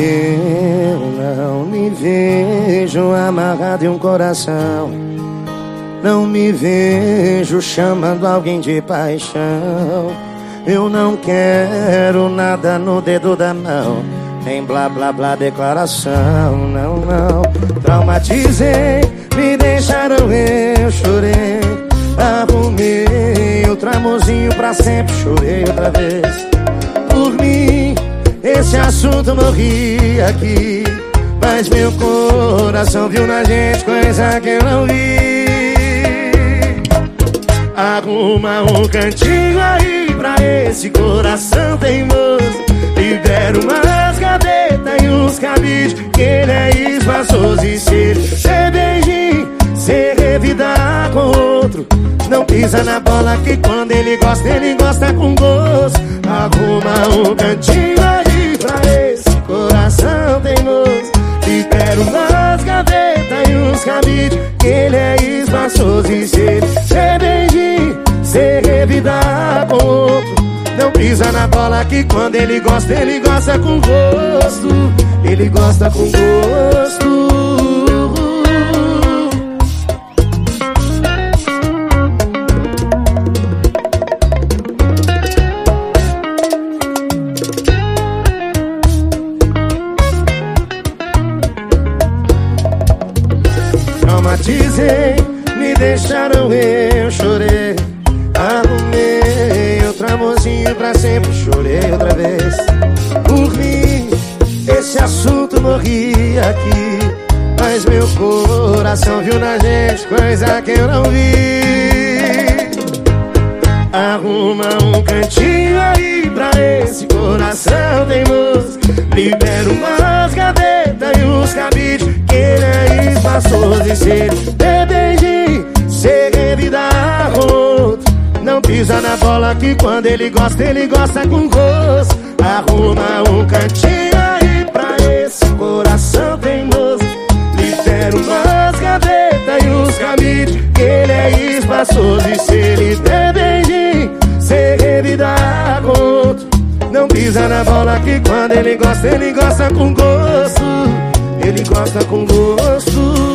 Eu não me vejo amarrado em um coração. Não me vejo chamando alguém de paixão. Eu não quero nada no dedo da mão. Nem blá blá blá declaração. Não, não. Traumatizei, me deixaram, eu chorei. Arrumei outro amorzinho pra sempre. Chorei outra vez. Esse assunto morri aqui. Mas meu coração viu na gente coisa que eu não vi. Arruma um cantinho aí pra esse coração teimoso Libera umas gavetas e uns cabides Que ele é espaçoso e se ele ser beijinho Se revidar com outro Não pisa na bola que quando ele gosta, ele gosta com gosto Arruma um cantinho e cabides Que ele é espaçoso e se ele ser revidar com outro Não pisa na bola que quando ele gosta, ele gosta com gosto. Ele gosta com gosto Traumatizei, me deixaram eu chorei. Arrumei outro amorzinho pra sempre Chorei outra vez. Por mim, esse assunto morri aqui. Mas meu coração viu na gente Coisa que eu não vi. Arruma um cantinho aí pra esse coração teimoso. Libera umas gavetas e uns cabides Que ele espaçoso se ele beijinho, ser revidar outro não pisa na bola que quando ele gosta, ele gosta com gosto. Arruma um cantinho aí pra esse coração teimoso. Libera umas gavetas e uns cabides Que ele é espaçoso. E se ele der beijinho revidar com outro Não pisa na bola que quando ele gosta, ele gosta com gosto. Ele gosta com gosto